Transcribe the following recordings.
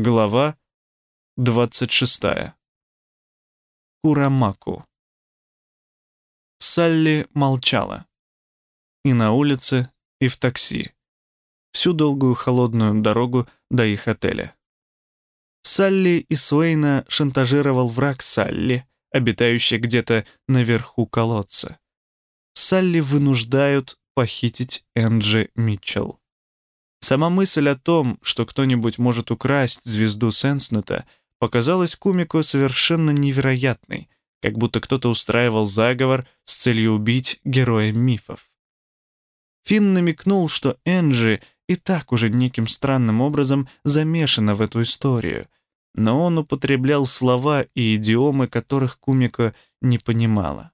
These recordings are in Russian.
Глава 26. Курамаку. Салли молчала. И на улице, и в такси. Всю долгую холодную дорогу до их отеля. Салли и Суэйна шантажировал враг Салли, обитающий где-то наверху колодца. Салли вынуждают похитить Энджи Митчелл. Сама мысль о том, что кто-нибудь может украсть звезду Сенснета, показалась Кумико совершенно невероятной, как будто кто-то устраивал заговор с целью убить героя мифов. Финн намекнул, что Энджи и так уже неким странным образом замешана в эту историю, но он употреблял слова и идиомы, которых Кумико не понимала.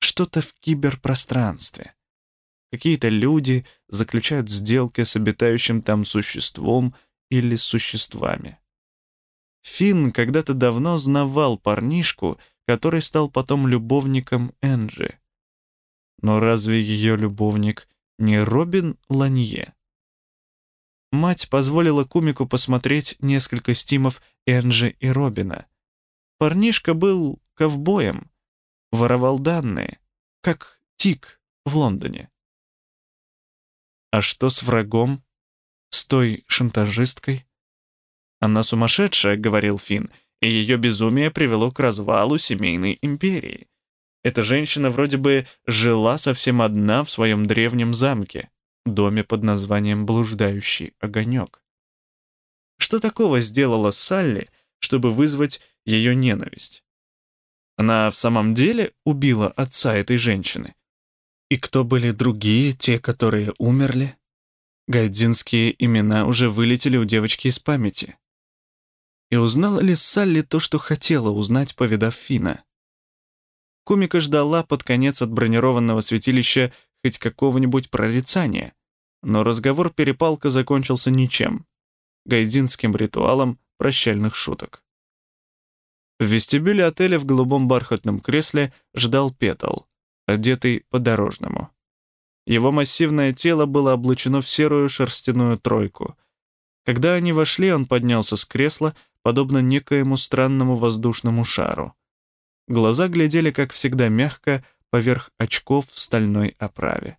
Что-то в киберпространстве — Какие-то люди заключают сделки с обитающим там существом или существами. Финн когда-то давно знавал парнишку, который стал потом любовником Энджи. Но разве ее любовник не Робин Ланье? Мать позволила Кумику посмотреть несколько стимов Энджи и Робина. Парнишка был ковбоем, воровал данные, как Тик в Лондоне. А что с врагом? С той шантажисткой? Она сумасшедшая, говорил Финн, и ее безумие привело к развалу семейной империи. Эта женщина вроде бы жила совсем одна в своем древнем замке, доме под названием «Блуждающий огонек». Что такого сделала Салли, чтобы вызвать ее ненависть? Она в самом деле убила отца этой женщины? И кто были другие, те, которые умерли? Гайдзинские имена уже вылетели у девочки из памяти. И узнала ли Салли то, что хотела узнать, повидав Фина? Кумика ждала под конец от бронированного святилища хоть какого-нибудь прорицания, но разговор-перепалка закончился ничем — гайдзинским ритуалом прощальных шуток. В вестибюле отеля в голубом бархатном кресле ждал Петл — одетый по-дорожному. Его массивное тело было облачено в серую шерстяную тройку. Когда они вошли, он поднялся с кресла, подобно некоему странному воздушному шару. Глаза глядели, как всегда, мягко, поверх очков в стальной оправе.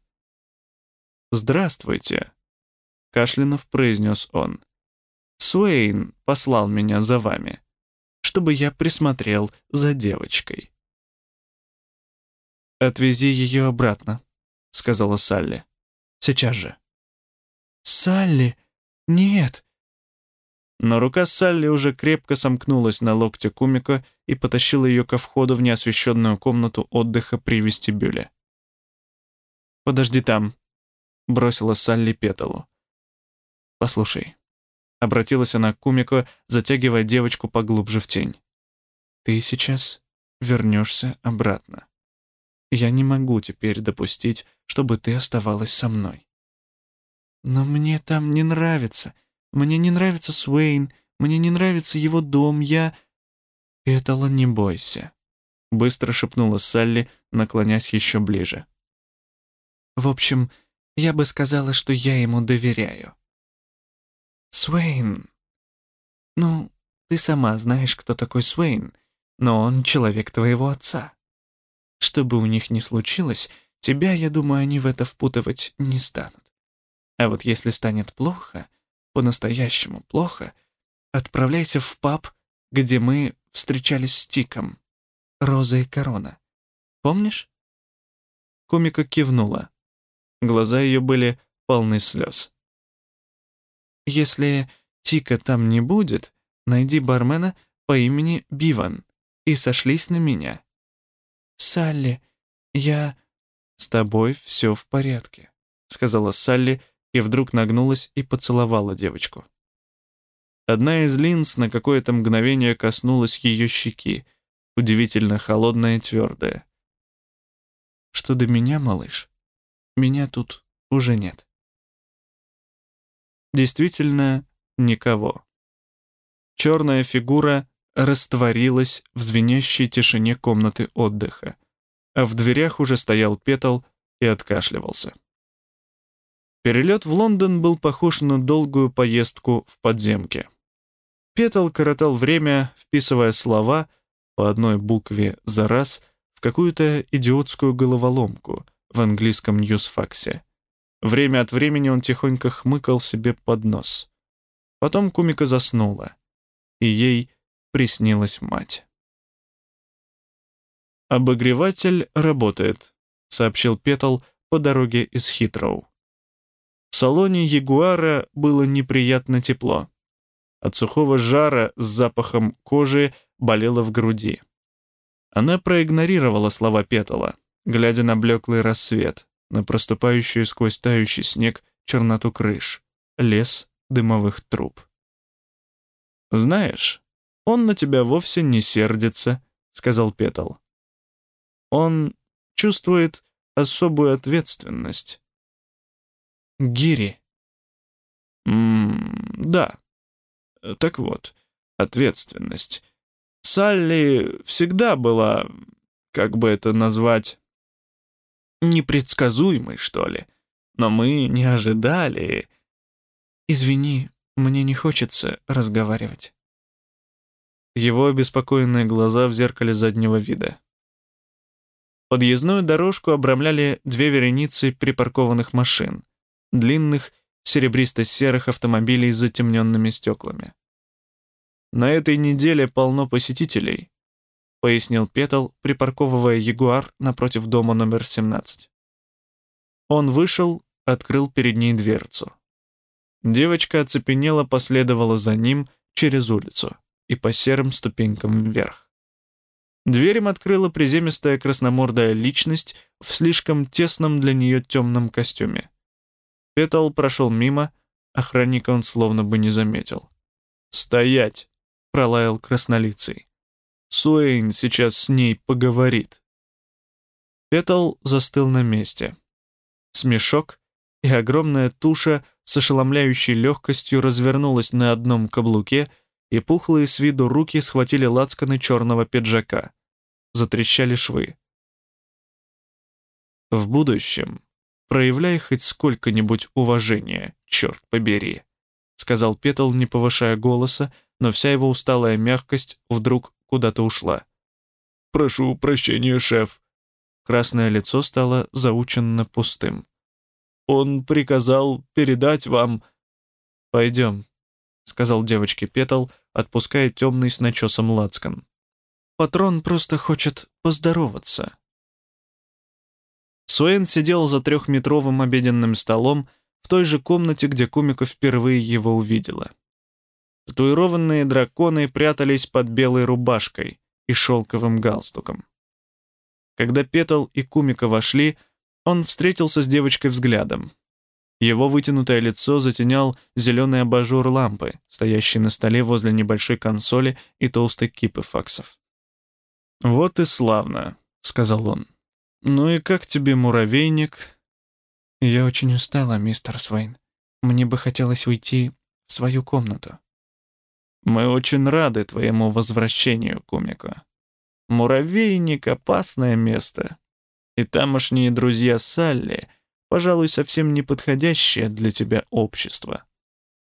«Здравствуйте», — кашлянув произнес он. «Суэйн послал меня за вами, чтобы я присмотрел за девочкой». «Отвези ее обратно», — сказала Салли. «Сейчас же». «Салли, нет!» Но рука Салли уже крепко сомкнулась на локте Кумика и потащила ее ко входу в неосвещенную комнату отдыха при вестибюле. «Подожди там», — бросила Салли Петалу. «Послушай», — обратилась она к Кумику, затягивая девочку поглубже в тень. «Ты сейчас вернешься обратно. Я не могу теперь допустить, чтобы ты оставалась со мной. Но мне там не нравится. Мне не нравится Суэйн, мне не нравится его дом, я... Этала, не бойся. Быстро шепнула Салли, наклонясь еще ближе. В общем, я бы сказала, что я ему доверяю. Суэйн. Ну, ты сама знаешь, кто такой Суэйн, но он человек твоего отца. Что бы у них ни случилось, тебя, я думаю, они в это впутывать не станут. А вот если станет плохо, по-настоящему плохо, отправляйся в паб, где мы встречались с Тиком. Роза и корона. Помнишь? Комика кивнула. Глаза ее были полны слез. Если Тика там не будет, найди бармена по имени Биван и сошлись на меня. «Салли, я...» «С тобой все в порядке», — сказала Салли и вдруг нагнулась и поцеловала девочку. Одна из линз на какое-то мгновение коснулась ее щеки, удивительно холодная и твердая. «Что до меня, малыш? Меня тут уже нет». Действительно, никого. Черная фигура растворилась в звенящей тишине комнаты отдыха, а в дверях уже стоял Петл и откашливался. Перелет в Лондон был похож на долгую поездку в подземке. Петл коротал время, вписывая слова по одной букве за раз в какую-то идиотскую головоломку в английском ньюсфаксе. Время от времени он тихонько хмыкал себе под нос. Потом кумика заснула, и ей приснилась мать. «Обогреватель работает», — сообщил Петл по дороге из Хитроу. В салоне Ягуара было неприятно тепло. От сухого жара с запахом кожи болело в груди. Она проигнорировала слова Петала, глядя на блеклый рассвет, на проступающую сквозь тающий снег черноту крыш, лес дымовых труб. «Знаешь, он на тебя вовсе не сердится», — сказал Петал. «Он чувствует особую ответственность». «Гири». «М да, так вот, ответственность. Салли всегда была, как бы это назвать, непредсказуемой, что ли. Но мы не ожидали. Извини, мне не хочется разговаривать. Его обеспокоенные глаза в зеркале заднего вида. Подъездную дорожку обрамляли две вереницы припаркованных машин, длинных серебристо-серых автомобилей с затемненными стеклами. «На этой неделе полно посетителей», — пояснил Петл, припарковывая Ягуар напротив дома номер 17. Он вышел, открыл перед ней дверцу. Девочка оцепенела, последовала за ним через улицу и по серым ступенькам вверх. Дверь им открыла приземистая красномордая личность в слишком тесном для нее темном костюме. Петл прошел мимо, охранника он словно бы не заметил. «Стоять!» — пролаял краснолицый. «Суэйн сейчас с ней поговорит». Петл застыл на месте. Смешок, и огромная туша с ошеломляющей легкостью развернулась на одном каблуке, и пухлые с виду руки схватили лацканы черного пиджака. Затрещали швы. В будущем проявляй хоть сколько-нибудь уважения, черт побери», — сказал Петл, не повышая голоса, но вся его усталая мягкость вдруг куда-то ушла. «Прошу прощения, шеф». Красное лицо стало заученно пустым. «Он приказал передать вам...» «Пойдем», — сказал девочке Петл, отпуская темный с начесом лацкан. «Патрон просто хочет поздороваться». Суэн сидел за трехметровым обеденным столом в той же комнате, где Кумика впервые его увидела. Татуированные драконы прятались под белой рубашкой и шелковым галстуком. Когда Петл и Кумика вошли, он встретился с девочкой взглядом. Его вытянутое лицо затенял зеленый абажур лампы, стоящий на столе возле небольшой консоли и толстой кипы факсов. «Вот и славно», — сказал он. «Ну и как тебе муравейник?» «Я очень устала, мистер Свейн. Мне бы хотелось уйти в свою комнату». «Мы очень рады твоему возвращению, Кумико. Муравейник — опасное место. И тамошние друзья Салли, пожалуй, совсем неподходящее для тебя общество.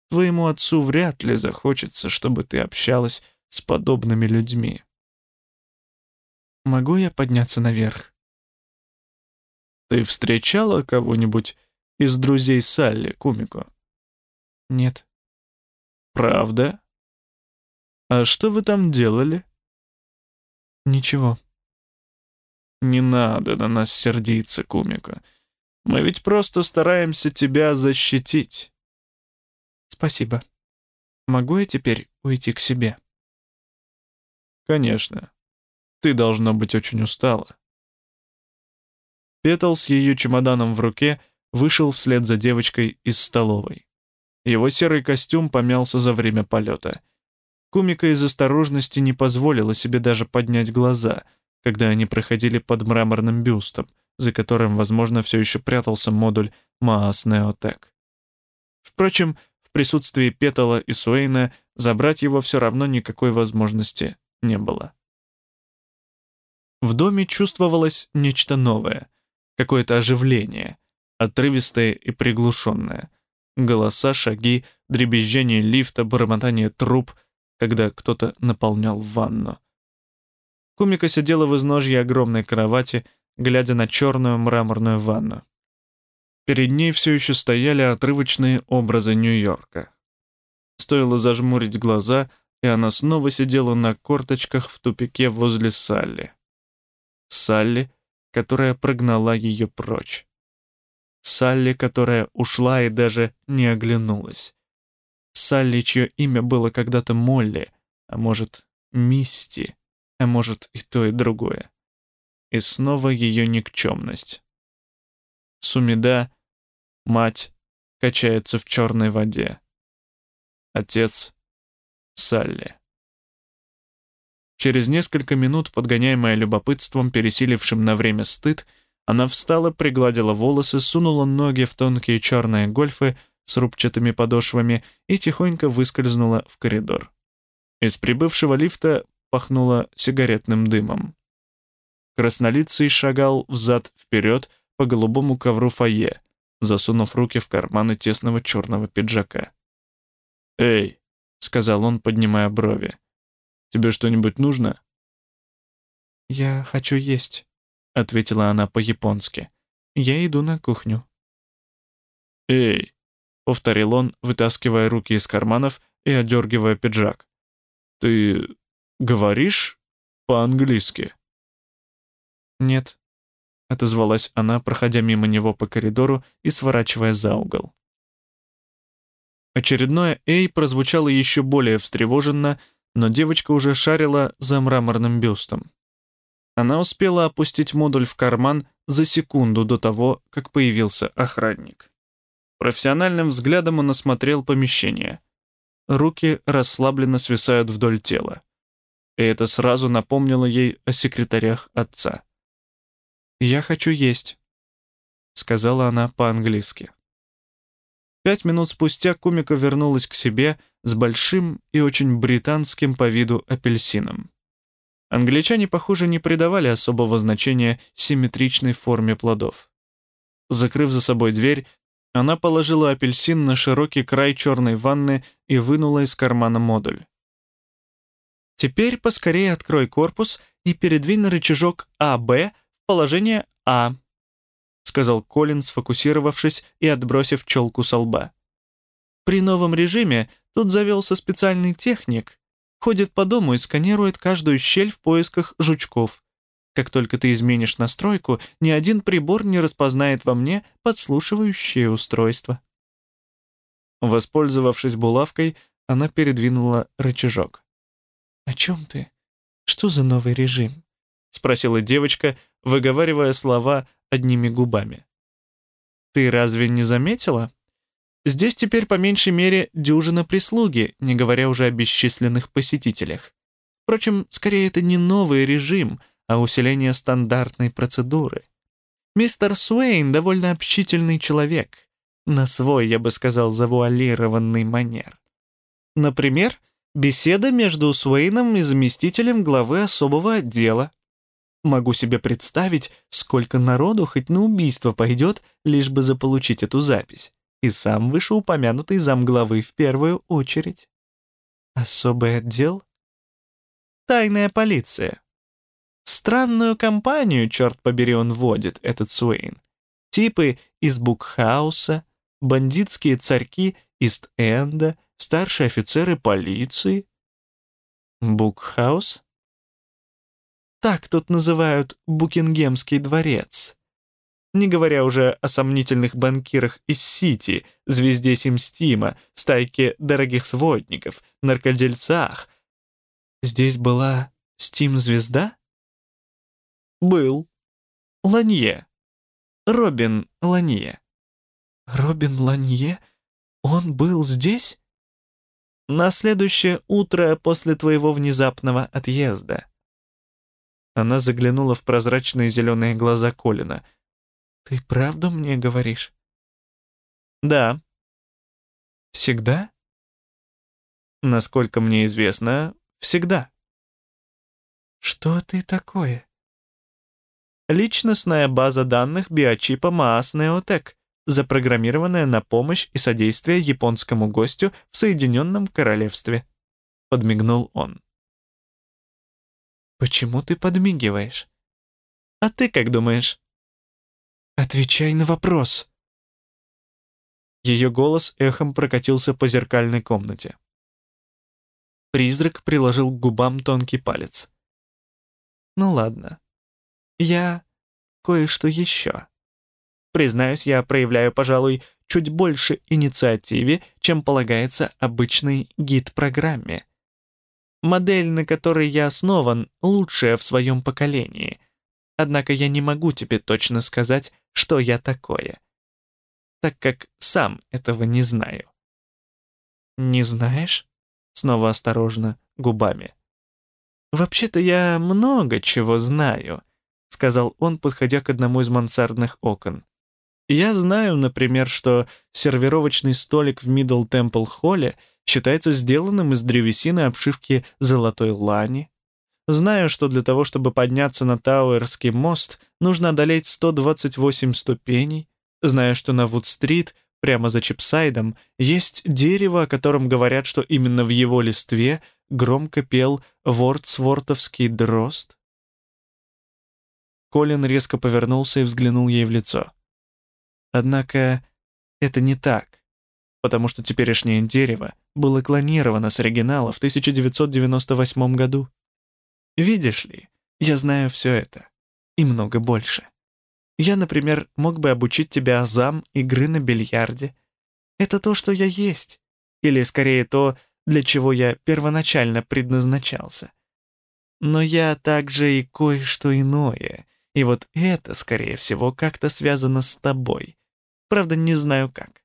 Твоему отцу вряд ли захочется, чтобы ты общалась с подобными людьми». «Могу я подняться наверх?» Ты встречала кого-нибудь из друзей Салли, Кумико? Нет. Правда? А что вы там делали? Ничего. Не надо на нас сердиться, Кумико. Мы ведь просто стараемся тебя защитить. Спасибо. Могу я теперь уйти к себе? Конечно. Ты должна быть очень устала. Петл с ее чемоданом в руке вышел вслед за девочкой из столовой. Его серый костюм помялся за время полета. Кумика из осторожности не позволила себе даже поднять глаза, когда они проходили под мраморным бюстом, за которым, возможно, все еще прятался модуль Маас Неотек. Впрочем, в присутствии Петала и Суэйна забрать его все равно никакой возможности не было. В доме чувствовалось нечто новое — какое-то оживление, отрывистое и приглушенное. Голоса, шаги, дребезжание лифта, бормотание труб. когда кто-то наполнял ванну. Кумика сидела в изножье огромной кровати, глядя на черную мраморную ванну. Перед ней все еще стояли отрывочные образы Нью-Йорка. Стоило зажмурить глаза, и она снова сидела на корточках в тупике возле Салли. Салли, которая прогнала ее прочь. Салли, которая ушла и даже не оглянулась. Салли, чье имя было когда-то Молли, а может, Мисти, а может и то, и другое. И снова ее никчемность. Сумида, мать, качается в черной воде. Отец — Салли. Через несколько минут, подгоняемая любопытством, пересилившим на время стыд, она встала, пригладила волосы, сунула ноги в тонкие черные гольфы с рубчатыми подошвами и тихонько выскользнула в коридор. Из прибывшего лифта пахнуло сигаретным дымом. Краснолицый шагал взад-вперед по голубому ковру фойе, засунув руки в карманы тесного черного пиджака. «Эй!» — сказал он, поднимая брови. «Тебе что-нибудь нужно?» «Я хочу есть», — ответила она по-японски. «Я иду на кухню». «Эй!» — повторил он, вытаскивая руки из карманов и одергивая пиджак. «Ты говоришь по-английски?» «Нет», — отозвалась она, проходя мимо него по коридору и сворачивая за угол. Очередное «Эй» прозвучало еще более встревоженно, но девочка уже шарила за мраморным бюстом. Она успела опустить модуль в карман за секунду до того, как появился охранник. Профессиональным взглядом он осмотрел помещение. Руки расслабленно свисают вдоль тела. И это сразу напомнило ей о секретарях отца. «Я хочу есть», — сказала она по-английски. Пять минут спустя Кумика вернулась к себе с большим и очень британским по виду апельсином. Англичане, похоже, не придавали особого значения симметричной форме плодов. Закрыв за собой дверь, она положила апельсин на широкий край черной ванны и вынула из кармана модуль. «Теперь поскорее открой корпус и передвинь рычажок АБ положение А», сказал Колин, сфокусировавшись и отбросив челку со лба. «При новом режиме тут завелся специальный техник, ходит по дому и сканирует каждую щель в поисках жучков. Как только ты изменишь настройку, ни один прибор не распознает во мне подслушивающее устройство. Воспользовавшись булавкой, она передвинула рычажок. «О чем ты? Что за новый режим?» — спросила девочка, выговаривая слова одними губами. «Ты разве не заметила?» Здесь теперь по меньшей мере дюжина прислуги, не говоря уже о бесчисленных посетителях. Впрочем, скорее это не новый режим, а усиление стандартной процедуры. Мистер Суэйн довольно общительный человек, на свой, я бы сказал, завуалированный манер. Например, беседа между Суэйном и заместителем главы особого отдела. Могу себе представить, сколько народу хоть на убийство пойдет, лишь бы заполучить эту запись и сам вышеупомянутый замглавы в первую очередь. Особый отдел? Тайная полиция. Странную компанию, черт побери, он водит, этот Суэйн. Типы из Букхауса, бандитские царьки Ист-Энда, старшие офицеры полиции. Букхаус? Так тут называют Букингемский дворец не говоря уже о сомнительных банкирах из Сити, звезде Симстима, стайке дорогих сводников, наркодельцах. Здесь была Стим-звезда? Был. Ланье. Робин Ланье. Робин Ланье? Он был здесь? На следующее утро после твоего внезапного отъезда. Она заглянула в прозрачные зеленые глаза Колина — «Ты правду мне говоришь?» «Да». «Всегда?» «Насколько мне известно, всегда». «Что ты такое?» «Личностная база данных биочипа Маас Неотек, запрограммированная на помощь и содействие японскому гостю в Соединенном Королевстве». подмигнул он. «Почему ты подмигиваешь?» «А ты как думаешь?» «Отвечай на вопрос». Ее голос эхом прокатился по зеркальной комнате. Призрак приложил к губам тонкий палец. «Ну ладно. Я кое-что еще. Признаюсь, я проявляю, пожалуй, чуть больше инициативе, чем полагается обычной гид-программе. Модель, на которой я основан, лучшая в своем поколении. Однако я не могу тебе точно сказать, что я такое, так как сам этого не знаю. «Не знаешь?» Снова осторожно, губами. «Вообще-то я много чего знаю», — сказал он, подходя к одному из мансардных окон. «Я знаю, например, что сервировочный столик в Мидл Темпл Холле считается сделанным из древесины обшивки золотой лани. Знаю, что для того, чтобы подняться на Тауэрский мост, нужно одолеть 128 ступеней. Знаю, что на Вуд-стрит Прямо за Чипсайдом есть дерево, о котором говорят, что именно в его листве громко пел вордсвортовский дрозд. Колин резко повернулся и взглянул ей в лицо. Однако это не так, потому что теперешнее дерево было клонировано с оригинала в 1998 году. Видишь ли, я знаю все это и много больше. Я, например, мог бы обучить тебя азам игры на бильярде. Это то, что я есть. Или, скорее, то, для чего я первоначально предназначался. Но я также и кое-что иное. И вот это, скорее всего, как-то связано с тобой. Правда, не знаю как.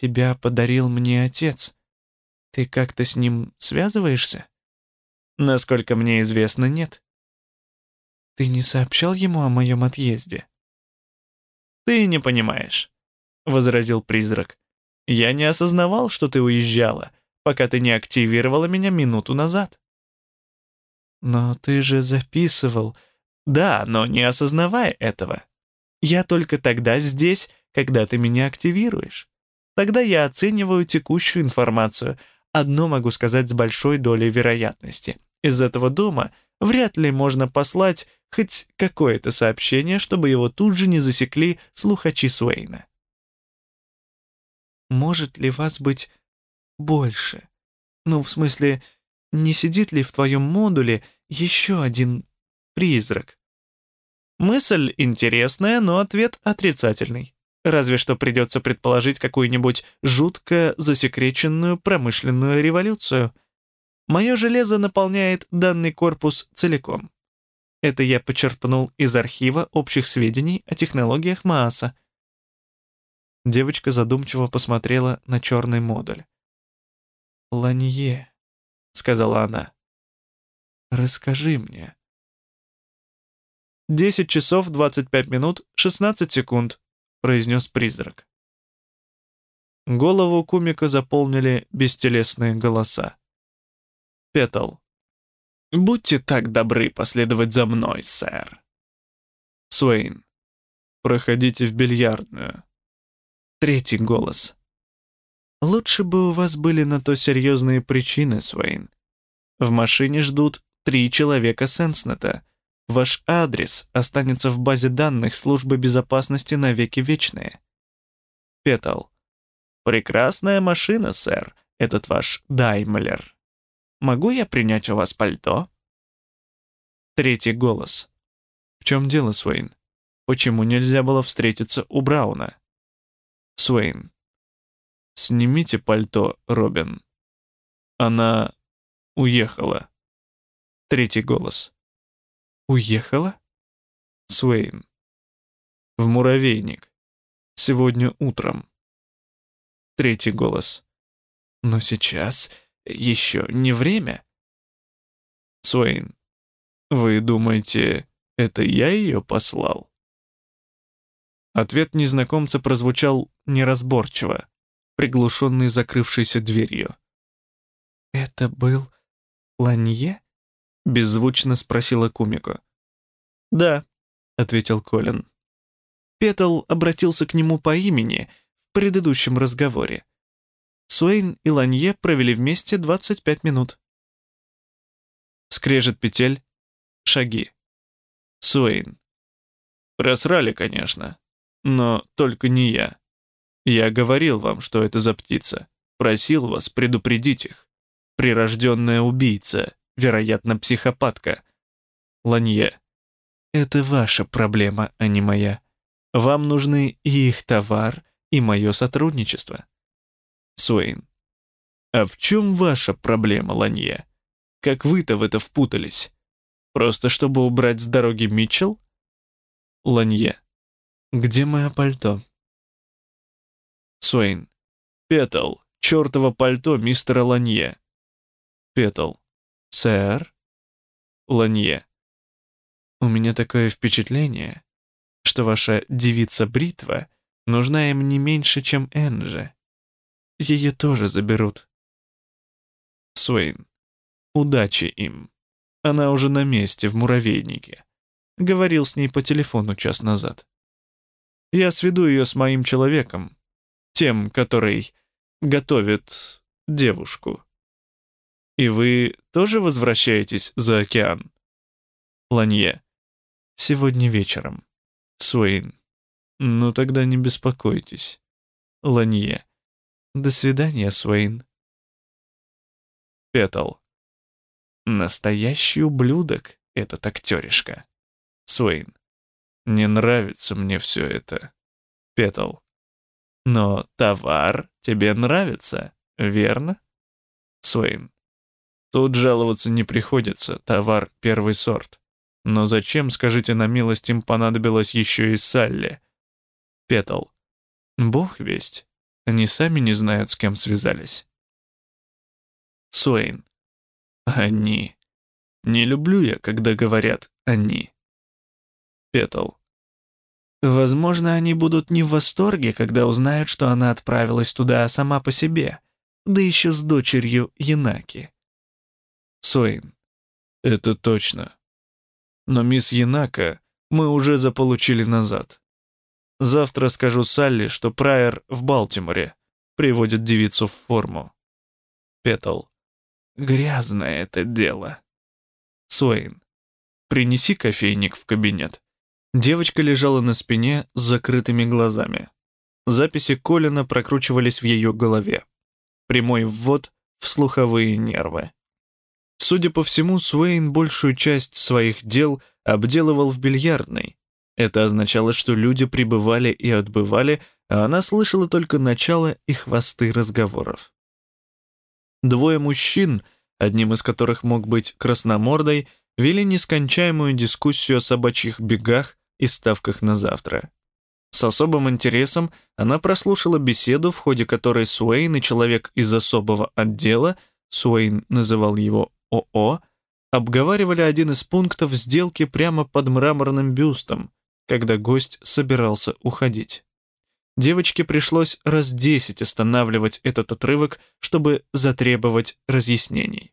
Тебя подарил мне отец. Ты как-то с ним связываешься? Насколько мне известно, нет. Ты не сообщал ему о моем отъезде?» «Ты не понимаешь», — возразил призрак. «Я не осознавал, что ты уезжала, пока ты не активировала меня минуту назад». «Но ты же записывал...» «Да, но не осознавая этого. Я только тогда здесь, когда ты меня активируешь. Тогда я оцениваю текущую информацию. Одно могу сказать с большой долей вероятности. Из этого дома вряд ли можно послать хоть какое-то сообщение, чтобы его тут же не засекли слухачи Суэйна. «Может ли вас быть больше? Ну, в смысле, не сидит ли в твоем модуле еще один призрак?» Мысль интересная, но ответ отрицательный. Разве что придется предположить какую-нибудь жутко засекреченную промышленную революцию. Мое железо наполняет данный корпус целиком. Это я почерпнул из архива общих сведений о технологиях Мааса. Девочка задумчиво посмотрела на черный модуль. «Ланье», — сказала она, — «расскажи мне». «Десять часов двадцать пять минут шестнадцать секунд», — произнес призрак. Голову Кумика заполнили бестелесные голоса. Петал. «Будьте так добры последовать за мной, сэр». Суэйн. «Проходите в бильярдную». Третий голос. «Лучше бы у вас были на то серьезные причины, Суэйн. В машине ждут три человека Сенснета. Ваш адрес останется в базе данных службы безопасности навеки вечные». Петал. «Прекрасная машина, сэр, этот ваш Даймлер». Могу я принять у вас пальто?» Третий голос. «В чем дело, Суэйн? Почему нельзя было встретиться у Брауна?» Суэйн. «Снимите пальто, Робин. Она уехала». Третий голос. «Уехала?» Суэйн. «В муравейник. Сегодня утром». Третий голос. «Но сейчас еще не время. Суэйн, вы думаете, это я ее послал? Ответ незнакомца прозвучал неразборчиво, приглушенный закрывшейся дверью. «Это был Ланье?» — беззвучно спросила Кумико. «Да», — ответил Колин. Петл обратился к нему по имени в предыдущем разговоре. Суэйн и Ланье провели вместе 25 минут. Скрежет петель, шаги. Суэйн. Просрали, конечно, но только не я. Я говорил вам, что это за птица. Просил вас предупредить их. Прирожденная убийца, вероятно, психопатка. Ланье. Это ваша проблема, а не моя. Вам нужны и их товар, и мое сотрудничество. Суэйн. А в чем ваша проблема, Ланье? Как вы-то в это впутались? Просто чтобы убрать с дороги Митчелл? Ланье. Где мое пальто? Суэйн. Петл, чертово пальто мистера Ланье. Петл. Сэр? Ланье. У меня такое впечатление, что ваша девица-бритва нужна им не меньше, чем Энджи. Ее тоже заберут. Суэйн. Удачи им. Она уже на месте, в муравейнике. Говорил с ней по телефону час назад. Я сведу ее с моим человеком, тем, который готовит девушку. И вы тоже возвращаетесь за океан? Ланье. Сегодня вечером. Суэйн. Ну тогда не беспокойтесь. Ланье. До свидания, Суэйн. Петл. Настоящий ублюдок этот актеришка. Суэйн. Не нравится мне все это. Петл. Но товар тебе нравится, верно? Суэйн. Тут жаловаться не приходится, товар первый сорт. Но зачем, скажите на милость, им понадобилось еще и Салли? Петл. Бог весть. Они сами не знают, с кем связались. Суэйн. Они. Не люблю я, когда говорят «они». Петл. Возможно, они будут не в восторге, когда узнают, что она отправилась туда сама по себе, да еще с дочерью Янаки. Суэйн. Это точно. Но мисс Янака мы уже заполучили назад. Завтра скажу Салли, что Прайер в Балтиморе приводит девицу в форму. Петл. Грязное это дело. Суэйн. Принеси кофейник в кабинет. Девочка лежала на спине с закрытыми глазами. Записи Колина прокручивались в ее голове. Прямой ввод в слуховые нервы. Судя по всему, Суэйн большую часть своих дел обделывал в бильярдной, это означало, что люди прибывали и отбывали, а она слышала только начало и хвосты разговоров. Двое мужчин, одним из которых мог быть красномордой, вели нескончаемую дискуссию о собачьих бегах и ставках на завтра. С особым интересом она прослушала беседу, в ходе которой Суэйн и человек из особого отдела, Суэйн называл его ОО, обговаривали один из пунктов сделки прямо под мраморным бюстом, когда гость собирался уходить. Девочке пришлось раз десять останавливать этот отрывок, чтобы затребовать разъяснений.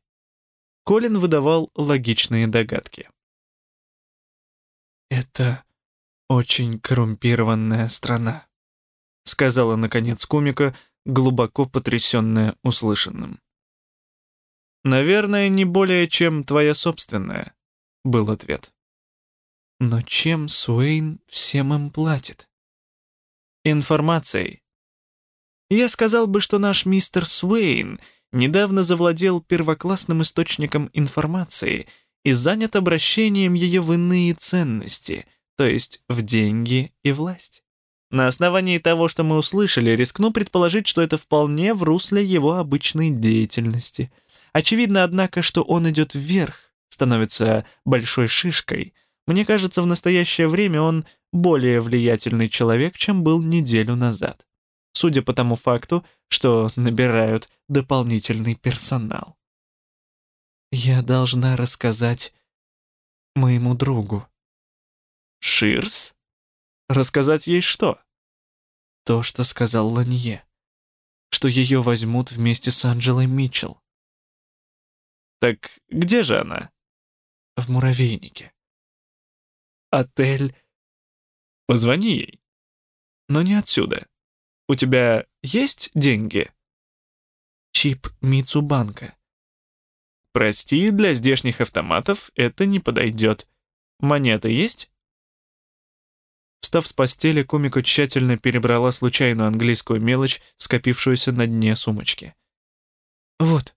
Колин выдавал логичные догадки. «Это очень коррумпированная страна», сказала, наконец, комика, глубоко потрясенная услышанным. «Наверное, не более, чем твоя собственная», — был ответ. Но чем Суэйн всем им платит? Информацией. Я сказал бы, что наш мистер Суэйн недавно завладел первоклассным источником информации и занят обращением ее в иные ценности, то есть в деньги и власть. На основании того, что мы услышали, рискну предположить, что это вполне в русле его обычной деятельности. Очевидно, однако, что он идет вверх, становится большой шишкой — мне кажется, в настоящее время он более влиятельный человек, чем был неделю назад. Судя по тому факту, что набирают дополнительный персонал. Я должна рассказать моему другу. Ширс? Рассказать ей что? То, что сказал Ланье. Что ее возьмут вместе с Анджелой Митчелл. Так где же она? В муравейнике отель. Позвони ей. Но не отсюда. У тебя есть деньги? чип Мицубанка. Прости, для здешних автоматов это не подойдет. Монеты есть? Встав с постели, комику тщательно перебрала случайную английскую мелочь, скопившуюся на дне сумочки. «Вот», —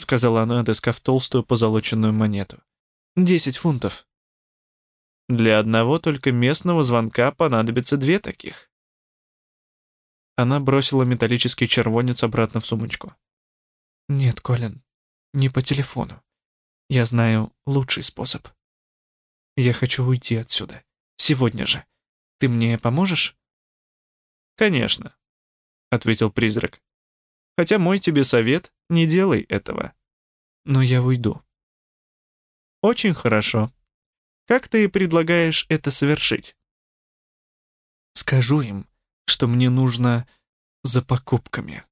сказала она, отыскав толстую позолоченную монету. «Десять фунтов». «Для одного только местного звонка понадобится две таких». Она бросила металлический червонец обратно в сумочку. «Нет, Колин, не по телефону. Я знаю лучший способ. Я хочу уйти отсюда. Сегодня же. Ты мне поможешь?» «Конечно», — ответил призрак. «Хотя мой тебе совет — не делай этого». «Но я уйду». «Очень хорошо. Как ты предлагаешь это совершить?» «Скажу им, что мне нужно за покупками».